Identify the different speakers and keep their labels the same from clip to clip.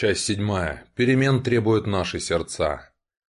Speaker 1: Часть седьмая. Перемен требуют наши сердца.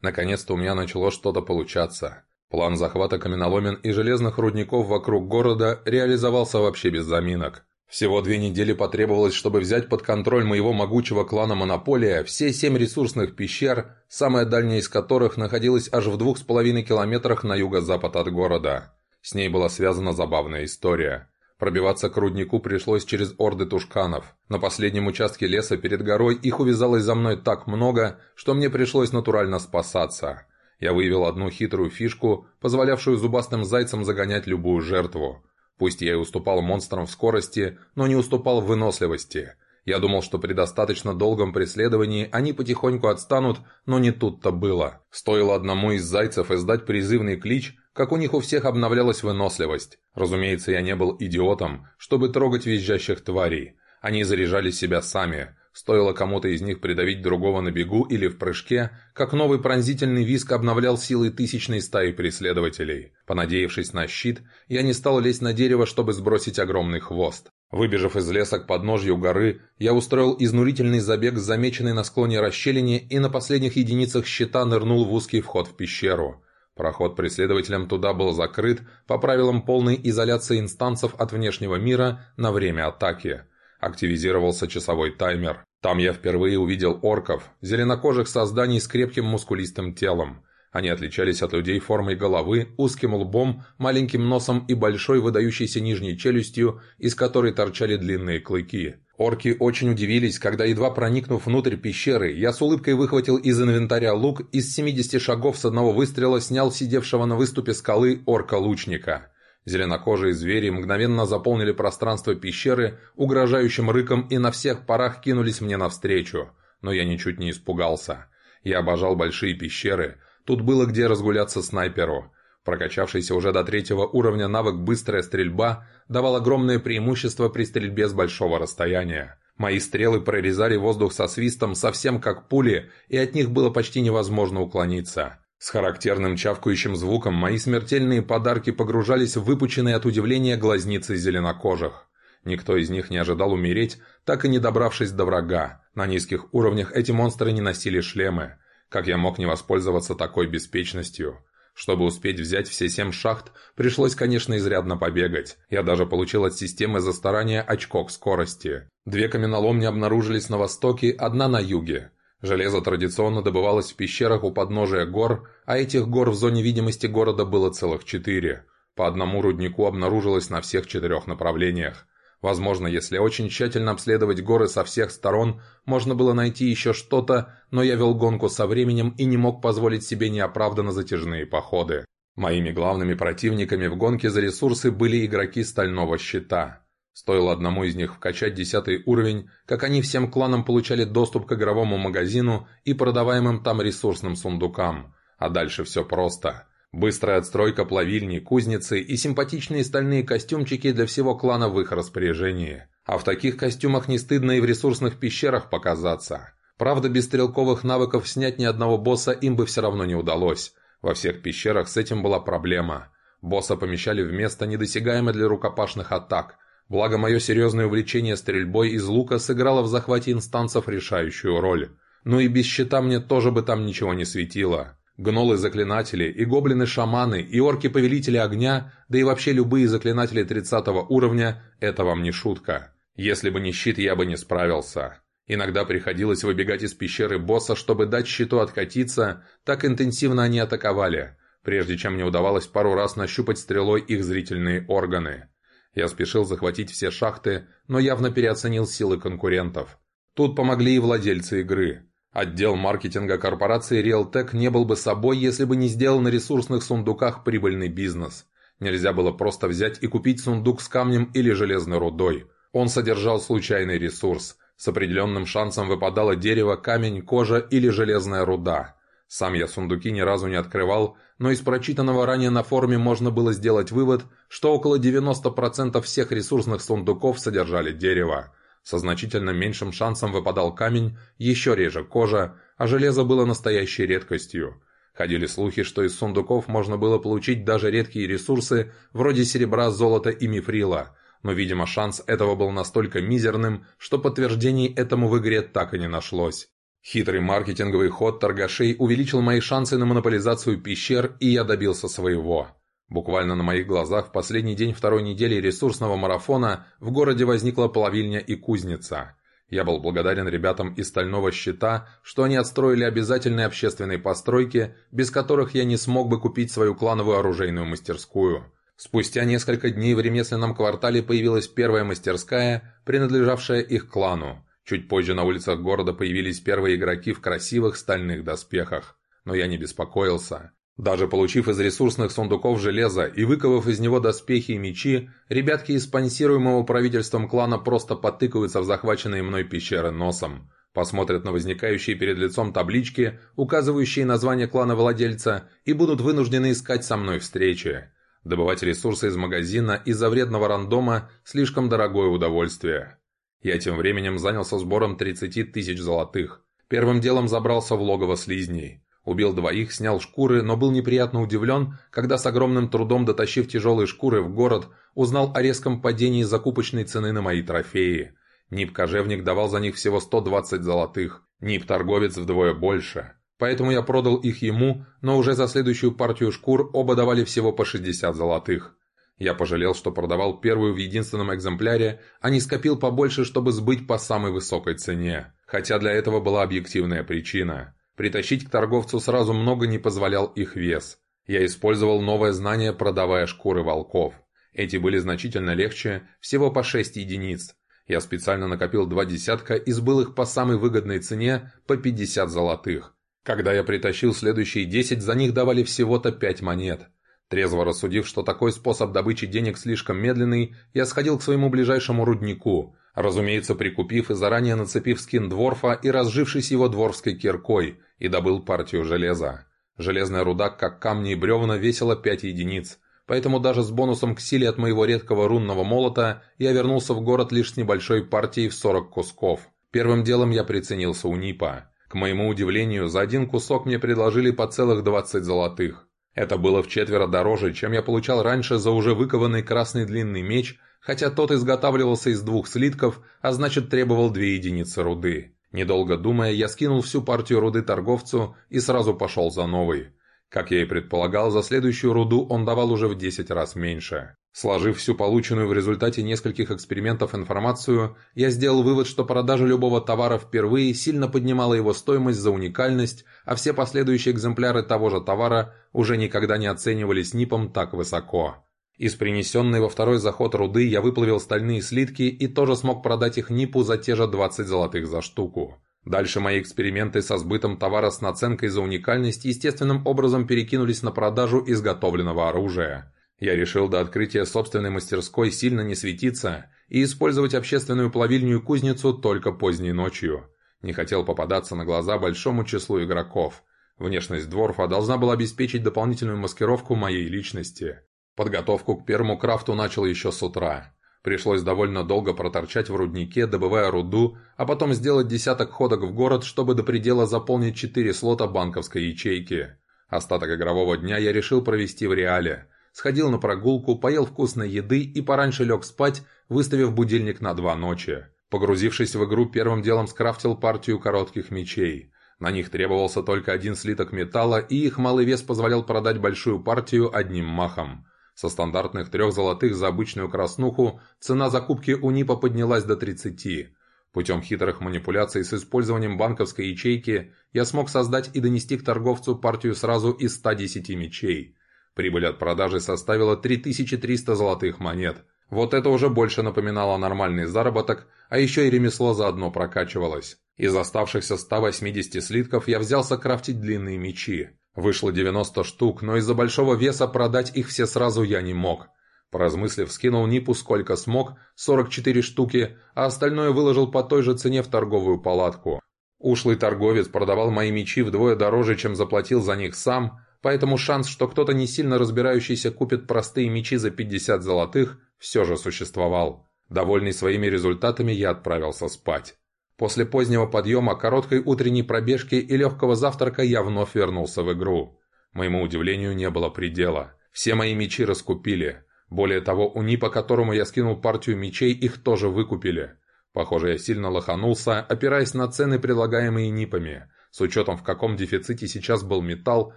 Speaker 1: Наконец-то у меня начало что-то получаться. План захвата каменоломен и железных рудников вокруг города реализовался вообще без заминок. Всего две недели потребовалось, чтобы взять под контроль моего могучего клана Монополия все семь ресурсных пещер, самая дальняя из которых находилась аж в двух с половиной километрах на юго-запад от города. С ней была связана забавная история. Пробиваться к руднику пришлось через орды тушканов. На последнем участке леса перед горой их увязалось за мной так много, что мне пришлось натурально спасаться. Я выявил одну хитрую фишку, позволявшую зубастым зайцам загонять любую жертву. Пусть я и уступал монстрам в скорости, но не уступал в выносливости. Я думал, что при достаточно долгом преследовании они потихоньку отстанут, но не тут-то было. Стоило одному из зайцев издать призывный клич, как у них у всех обновлялась выносливость. Разумеется, я не был идиотом, чтобы трогать визжащих тварей. Они заряжали себя сами. Стоило кому-то из них придавить другого на бегу или в прыжке, как новый пронзительный виск обновлял силы тысячной стаи преследователей. Понадеявшись на щит, я не стал лезть на дерево, чтобы сбросить огромный хвост. Выбежав из леса к подножью горы, я устроил изнурительный забег с замеченной на склоне расщелине и на последних единицах щита нырнул в узкий вход в пещеру. Проход преследователям туда был закрыт по правилам полной изоляции инстанцев от внешнего мира на время атаки. Активизировался часовой таймер. Там я впервые увидел орков, зеленокожих созданий с крепким мускулистым телом. Они отличались от людей формой головы, узким лбом, маленьким носом и большой выдающейся нижней челюстью, из которой торчали длинные клыки. Орки очень удивились, когда, едва проникнув внутрь пещеры, я с улыбкой выхватил из инвентаря лук и с 70 шагов с одного выстрела снял сидевшего на выступе скалы орка-лучника. Зеленокожие звери мгновенно заполнили пространство пещеры угрожающим рыком и на всех парах кинулись мне навстречу. Но я ничуть не испугался. Я обожал большие пещеры. Тут было где разгуляться снайперу. Прокачавшийся уже до третьего уровня навык «Быстрая стрельба» давал огромное преимущество при стрельбе с большого расстояния. Мои стрелы прорезали воздух со свистом совсем как пули, и от них было почти невозможно уклониться. С характерным чавкающим звуком мои смертельные подарки погружались в выпученные от удивления глазницы зеленокожих. Никто из них не ожидал умереть, так и не добравшись до врага. На низких уровнях эти монстры не носили шлемы. Как я мог не воспользоваться такой беспечностью? Чтобы успеть взять все семь шахт, пришлось, конечно, изрядно побегать. Я даже получил от системы за старание очко к скорости. Две каменоломни обнаружились на востоке, одна на юге. Железо традиционно добывалось в пещерах у подножия гор, а этих гор в зоне видимости города было целых четыре. По одному руднику обнаружилось на всех четырех направлениях. Возможно, если очень тщательно обследовать горы со всех сторон, можно было найти еще что-то, но я вел гонку со временем и не мог позволить себе неоправданно затяжные походы. Моими главными противниками в гонке за ресурсы были игроки Стального Щита. Стоило одному из них вкачать десятый уровень, как они всем кланам получали доступ к игровому магазину и продаваемым там ресурсным сундукам. А дальше все просто – Быстрая отстройка плавильни, кузницы и симпатичные стальные костюмчики для всего клана в их распоряжении. А в таких костюмах не стыдно и в ресурсных пещерах показаться. Правда, без стрелковых навыков снять ни одного босса им бы все равно не удалось. Во всех пещерах с этим была проблема. Босса помещали в место, недосягаемое для рукопашных атак. Благо, мое серьезное увлечение стрельбой из лука сыграло в захвате инстанцев решающую роль. Ну и без щита мне тоже бы там ничего не светило. Гнолы-заклинатели, и гоблины-шаманы, и орки-повелители огня, да и вообще любые заклинатели 30 уровня – это вам не шутка. Если бы не щит, я бы не справился. Иногда приходилось выбегать из пещеры босса, чтобы дать щиту откатиться, так интенсивно они атаковали, прежде чем мне удавалось пару раз нащупать стрелой их зрительные органы. Я спешил захватить все шахты, но явно переоценил силы конкурентов. Тут помогли и владельцы игры – Отдел маркетинга корпорации Realtek не был бы собой, если бы не сделал на ресурсных сундуках прибыльный бизнес. Нельзя было просто взять и купить сундук с камнем или железной рудой. Он содержал случайный ресурс. С определенным шансом выпадало дерево, камень, кожа или железная руда. Сам я сундуки ни разу не открывал, но из прочитанного ранее на форуме можно было сделать вывод, что около 90% всех ресурсных сундуков содержали дерево. Со значительно меньшим шансом выпадал камень, еще реже кожа, а железо было настоящей редкостью. Ходили слухи, что из сундуков можно было получить даже редкие ресурсы, вроде серебра, золота и мифрила. но, видимо, шанс этого был настолько мизерным, что подтверждений этому в игре так и не нашлось. Хитрый маркетинговый ход торгашей увеличил мои шансы на монополизацию пещер, и я добился своего. Буквально на моих глазах в последний день второй недели ресурсного марафона в городе возникла плавильня и кузница. Я был благодарен ребятам из «Стального щита», что они отстроили обязательные общественные постройки, без которых я не смог бы купить свою клановую оружейную мастерскую. Спустя несколько дней в ремесленном квартале появилась первая мастерская, принадлежавшая их клану. Чуть позже на улицах города появились первые игроки в красивых стальных доспехах. Но я не беспокоился. Даже получив из ресурсных сундуков железо и выковав из него доспехи и мечи, ребятки из спонсируемого правительством клана просто потыкаются в захваченные мной пещеры носом. Посмотрят на возникающие перед лицом таблички, указывающие название клана владельца, и будут вынуждены искать со мной встречи. Добывать ресурсы из магазина из-за вредного рандома – слишком дорогое удовольствие. Я тем временем занялся сбором 30 тысяч золотых. Первым делом забрался в логово слизней. Убил двоих, снял шкуры, но был неприятно удивлен, когда с огромным трудом дотащив тяжелые шкуры в город, узнал о резком падении закупочной цены на мои трофеи. Нип-кожевник давал за них всего 120 золотых, Нип-торговец вдвое больше. Поэтому я продал их ему, но уже за следующую партию шкур оба давали всего по 60 золотых. Я пожалел, что продавал первую в единственном экземпляре, а не скопил побольше, чтобы сбыть по самой высокой цене. Хотя для этого была объективная причина. Притащить к торговцу сразу много не позволял их вес. Я использовал новое знание, продавая шкуры волков. Эти были значительно легче, всего по 6 единиц. Я специально накопил два десятка и сбыл их по самой выгодной цене по 50 золотых. Когда я притащил следующие 10, за них давали всего-то 5 монет. Трезво рассудив, что такой способ добычи денег слишком медленный, я сходил к своему ближайшему руднику, разумеется, прикупив и заранее нацепив скин дворфа и разжившись его дворфской киркой, и добыл партию железа. Железная руда, как камни и бревна, весила 5 единиц, поэтому даже с бонусом к силе от моего редкого рунного молота я вернулся в город лишь с небольшой партией в 40 кусков. Первым делом я приценился у Нипа. К моему удивлению, за один кусок мне предложили по целых 20 золотых. Это было в четверо дороже, чем я получал раньше за уже выкованный красный длинный меч, хотя тот изготавливался из двух слитков, а значит требовал две единицы руды. Недолго думая, я скинул всю партию руды торговцу и сразу пошел за новой. Как я и предполагал, за следующую руду он давал уже в 10 раз меньше. Сложив всю полученную в результате нескольких экспериментов информацию, я сделал вывод, что продажа любого товара впервые сильно поднимала его стоимость за уникальность, а все последующие экземпляры того же товара уже никогда не оценивались НИПом так высоко. Из принесенной во второй заход руды я выплавил стальные слитки и тоже смог продать их НИПу за те же 20 золотых за штуку. Дальше мои эксперименты со сбытом товара с наценкой за уникальность естественным образом перекинулись на продажу изготовленного оружия. Я решил до открытия собственной мастерской сильно не светиться и использовать общественную плавильню и кузницу только поздней ночью. Не хотел попадаться на глаза большому числу игроков. Внешность Дворфа должна была обеспечить дополнительную маскировку моей личности. Подготовку к первому крафту начал еще с утра. Пришлось довольно долго проторчать в руднике, добывая руду, а потом сделать десяток ходок в город, чтобы до предела заполнить четыре слота банковской ячейки. Остаток игрового дня я решил провести в реале – сходил на прогулку, поел вкусной еды и пораньше лег спать, выставив будильник на два ночи. Погрузившись в игру, первым делом скрафтил партию коротких мечей. На них требовался только один слиток металла, и их малый вес позволял продать большую партию одним махом. Со стандартных трех золотых за обычную краснуху цена закупки у НИПа поднялась до 30. Путем хитрых манипуляций с использованием банковской ячейки я смог создать и донести к торговцу партию сразу из 110 мечей. Прибыль от продажи составила 3300 золотых монет. Вот это уже больше напоминало нормальный заработок, а еще и ремесло заодно прокачивалось. Из оставшихся 180 слитков я взялся крафтить длинные мечи. Вышло 90 штук, но из-за большого веса продать их все сразу я не мог. Поразмыслив, скинул Нипу сколько смог, 44 штуки, а остальное выложил по той же цене в торговую палатку. Ушлый торговец продавал мои мечи вдвое дороже, чем заплатил за них сам, поэтому шанс, что кто-то не сильно разбирающийся купит простые мечи за 50 золотых, все же существовал. Довольный своими результатами, я отправился спать. После позднего подъема, короткой утренней пробежки и легкого завтрака я вновь вернулся в игру. Моему удивлению не было предела. Все мои мечи раскупили. Более того, у НИПа, которому я скинул партию мечей, их тоже выкупили. Похоже, я сильно лоханулся, опираясь на цены, предлагаемые НИПами. С учетом, в каком дефиците сейчас был металл,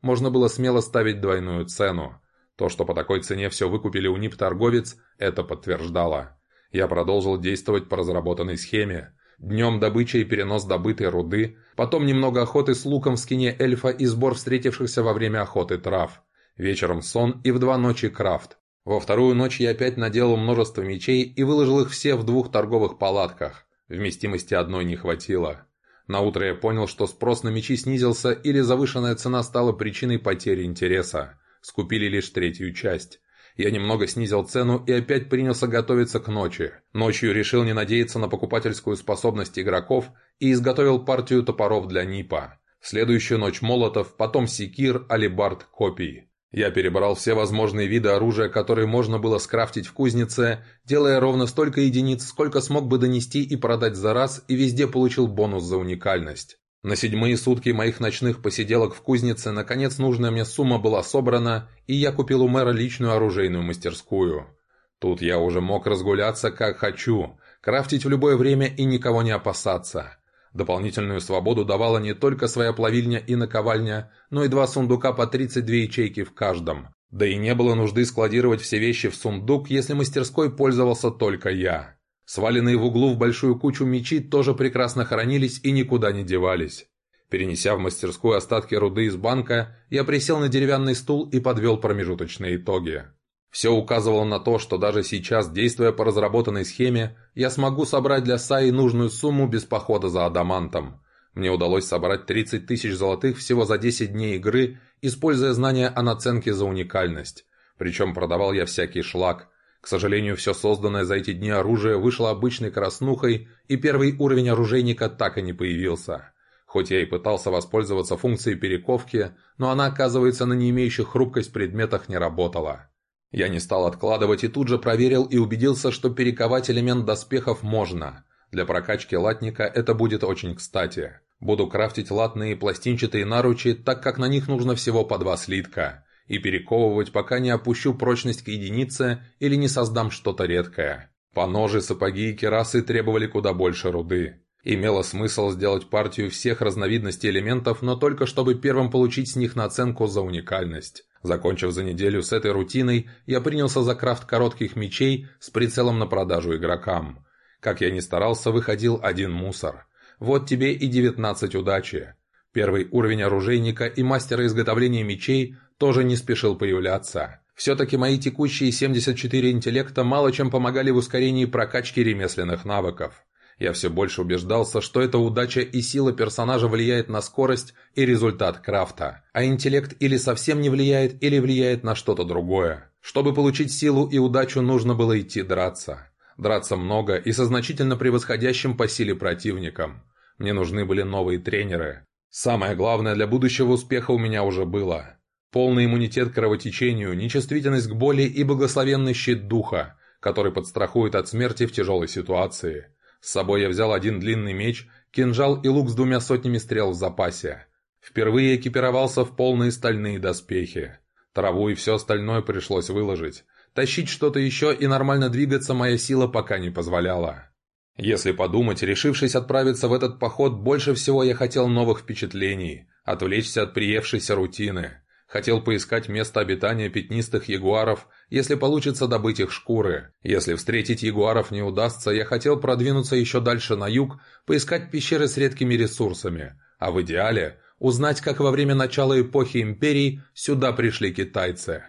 Speaker 1: можно было смело ставить двойную цену. То, что по такой цене все выкупили у НИП-торговец, это подтверждало. Я продолжил действовать по разработанной схеме. Днем добыча и перенос добытой руды, потом немного охоты с луком в скине эльфа и сбор встретившихся во время охоты трав. Вечером сон и в два ночи крафт. Во вторую ночь я опять наделал множество мечей и выложил их все в двух торговых палатках. Вместимости одной не хватило. На утро я понял, что спрос на мечи снизился или завышенная цена стала причиной потери интереса. Скупили лишь третью часть. Я немного снизил цену и опять принялся готовиться к ночи. Ночью решил не надеяться на покупательскую способность игроков и изготовил партию топоров для НИПа. Следующую ночь молотов, потом секир, алибард, копий. Я перебрал все возможные виды оружия, которые можно было скрафтить в кузнице, делая ровно столько единиц, сколько смог бы донести и продать за раз, и везде получил бонус за уникальность. На седьмые сутки моих ночных посиделок в кузнице наконец нужная мне сумма была собрана, и я купил у мэра личную оружейную мастерскую. Тут я уже мог разгуляться как хочу, крафтить в любое время и никого не опасаться. Дополнительную свободу давала не только своя плавильня и наковальня, но и два сундука по 32 ячейки в каждом. Да и не было нужды складировать все вещи в сундук, если мастерской пользовался только я. Сваленные в углу в большую кучу мечи тоже прекрасно хранились и никуда не девались. Перенеся в мастерскую остатки руды из банка, я присел на деревянный стул и подвел промежуточные итоги. Все указывало на то, что даже сейчас, действуя по разработанной схеме, я смогу собрать для Саи нужную сумму без похода за адамантом. Мне удалось собрать 30 тысяч золотых всего за 10 дней игры, используя знания о наценке за уникальность. Причем продавал я всякий шлак, к сожалению, все созданное за эти дни оружие вышло обычной краснухой, и первый уровень оружейника так и не появился. Хоть я и пытался воспользоваться функцией перековки, но она, оказывается, на не имеющих хрупкость предметах не работала. Я не стал откладывать и тут же проверил и убедился, что перековать элемент доспехов можно. Для прокачки латника это будет очень кстати. Буду крафтить латные пластинчатые наручи, так как на них нужно всего по два слитка и перековывать, пока не опущу прочность к единице или не создам что-то редкое. Поножи, сапоги и керасы требовали куда больше руды. Имело смысл сделать партию всех разновидностей элементов, но только чтобы первым получить с них наценку за уникальность. Закончив за неделю с этой рутиной, я принялся за крафт коротких мечей с прицелом на продажу игрокам. Как я ни старался, выходил один мусор. Вот тебе и 19 удачи. Первый уровень оружейника и мастера изготовления мечей тоже не спешил появляться. Все-таки мои текущие 74 интеллекта мало чем помогали в ускорении прокачки ремесленных навыков. Я все больше убеждался, что эта удача и сила персонажа влияет на скорость и результат крафта, а интеллект или совсем не влияет, или влияет на что-то другое. Чтобы получить силу и удачу, нужно было идти драться. Драться много и со значительно превосходящим по силе противником. Мне нужны были новые тренеры. Самое главное для будущего успеха у меня уже было. Полный иммунитет к кровотечению, нечувствительность к боли и благословенный щит духа, который подстрахует от смерти в тяжелой ситуации. С собой я взял один длинный меч, кинжал и лук с двумя сотнями стрел в запасе. Впервые экипировался в полные стальные доспехи. Траву и все остальное пришлось выложить. Тащить что-то еще и нормально двигаться моя сила пока не позволяла. Если подумать, решившись отправиться в этот поход, больше всего я хотел новых впечатлений, отвлечься от приевшейся рутины. Хотел поискать место обитания пятнистых ягуаров, если получится добыть их шкуры. Если встретить ягуаров не удастся, я хотел продвинуться еще дальше на юг, поискать пещеры с редкими ресурсами. А в идеале узнать, как во время начала эпохи империй сюда пришли китайцы.